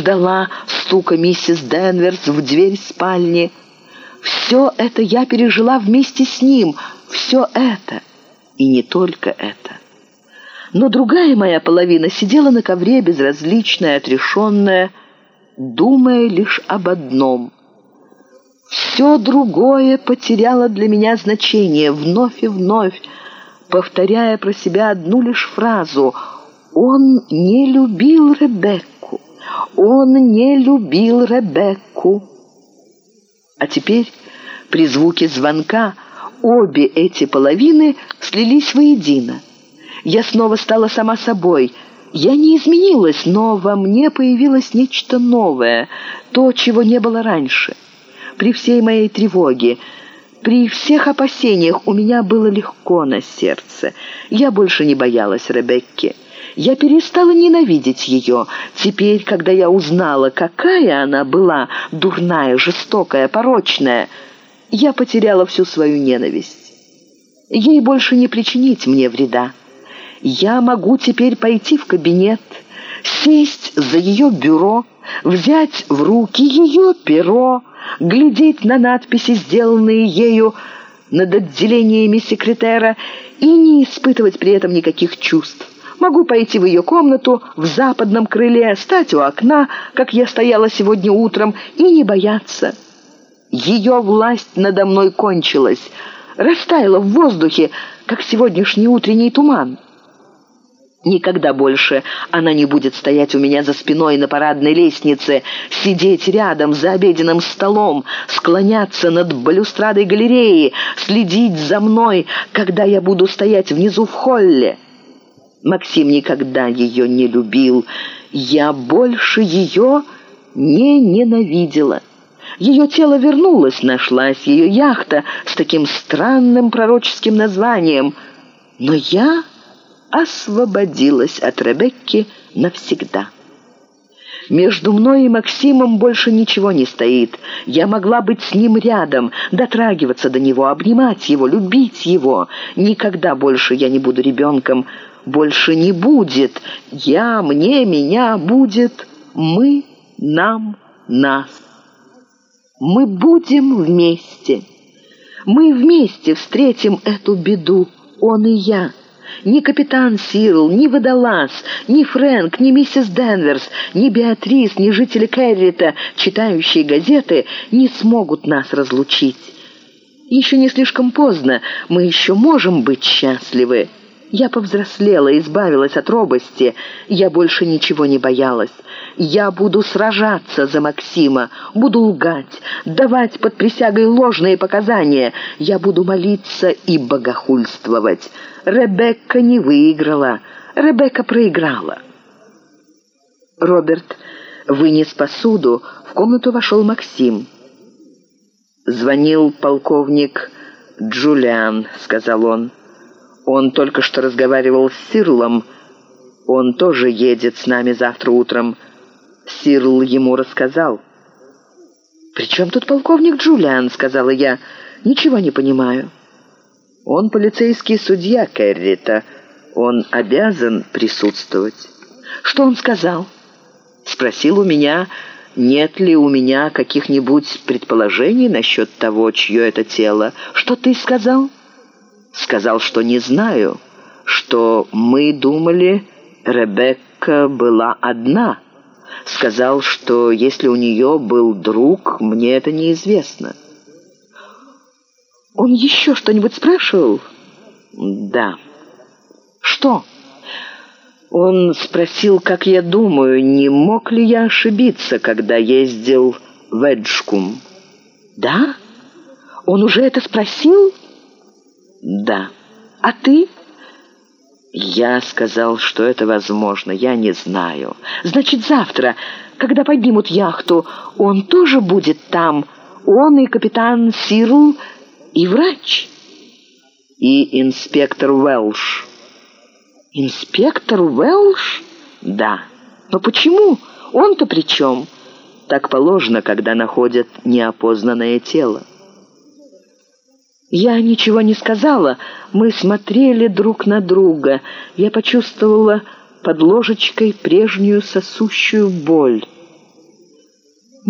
ждала стука миссис Денверс в дверь спальни. Все это я пережила вместе с ним, все это, и не только это. Но другая моя половина сидела на ковре, безразличная, отрешенная, думая лишь об одном. Все другое потеряло для меня значение, вновь и вновь, повторяя про себя одну лишь фразу «Он не любил Ребекку! Он не любил Ребекку!» А теперь, при звуке звонка, обе эти половины слились воедино. Я снова стала сама собой. Я не изменилась, но во мне появилось нечто новое, то, чего не было раньше. При всей моей тревоге, при всех опасениях у меня было легко на сердце. Я больше не боялась Ребекки. Я перестала ненавидеть ее. Теперь, когда я узнала, какая она была, дурная, жестокая, порочная, я потеряла всю свою ненависть. Ей больше не причинить мне вреда. Я могу теперь пойти в кабинет, сесть за ее бюро, взять в руки ее перо, глядеть на надписи, сделанные ею над отделениями секретера, и не испытывать при этом никаких чувств. Могу пойти в ее комнату в западном крыле, стать у окна, как я стояла сегодня утром, и не бояться. Ее власть надо мной кончилась, растаяла в воздухе, как сегодняшний утренний туман. Никогда больше она не будет стоять у меня за спиной на парадной лестнице, сидеть рядом за обеденным столом, склоняться над балюстрадой галереи, следить за мной, когда я буду стоять внизу в холле. Максим никогда ее не любил. Я больше ее не ненавидела. Ее тело вернулось, нашлась ее яхта с таким странным пророческим названием. Но я освободилась от Ребекки навсегда. Между мной и Максимом больше ничего не стоит. Я могла быть с ним рядом, дотрагиваться до него, обнимать его, любить его. Никогда больше я не буду ребенком. Больше не будет. Я, мне, меня будет. Мы, нам, нас. Мы будем вместе. Мы вместе встретим эту беду, он и я. Ни капитан Сирл, ни Водолаз, ни Фрэнк, ни миссис Денверс, ни Беатрис, ни жители Кэррита, читающие газеты, не смогут нас разлучить. Еще не слишком поздно, мы еще можем быть счастливы. Я повзрослела, избавилась от робости. Я больше ничего не боялась. Я буду сражаться за Максима, буду лгать, давать под присягой ложные показания. Я буду молиться и богохульствовать. Ребекка не выиграла, Ребекка проиграла. Роберт вынес посуду, в комнату вошел Максим. «Звонил полковник Джулиан», — сказал он. Он только что разговаривал с Сирлом. Он тоже едет с нами завтра утром. Сирл ему рассказал. «При чем тут полковник Джулиан?» — сказала я. «Ничего не понимаю». «Он полицейский судья Керрита. Он обязан присутствовать». «Что он сказал?» «Спросил у меня, нет ли у меня каких-нибудь предположений насчет того, чье это тело. Что ты сказал?» Сказал, что не знаю, что мы думали, Ребекка была одна. Сказал, что если у нее был друг, мне это неизвестно. Он еще что-нибудь спрашивал? Да. Что? Он спросил, как я думаю, не мог ли я ошибиться, когда ездил в Эджкум. Да? Он уже это спросил? «Да». «А ты?» «Я сказал, что это возможно. Я не знаю». «Значит, завтра, когда поднимут яхту, он тоже будет там? Он и капитан Сирл, и врач?» «И инспектор Уэлш». «Инспектор Уэлш?» «Да». «Но почему? Он-то при чем?» «Так положено, когда находят неопознанное тело». Я ничего не сказала, мы смотрели друг на друга. Я почувствовала под ложечкой прежнюю сосущую боль.